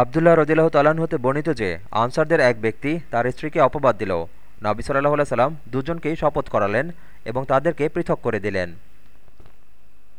আবদুল্লাহ রদিল্লাহ তালান হতে বর্ণিত যে, আনসারদের এক ব্যক্তি তার স্ত্রীকে অপবাদ দিল। নাবি সাল্লাহ সাল্লাম দুজনকেই শপথ করালেন এবং তাদেরকে পৃথক করে দিলেন।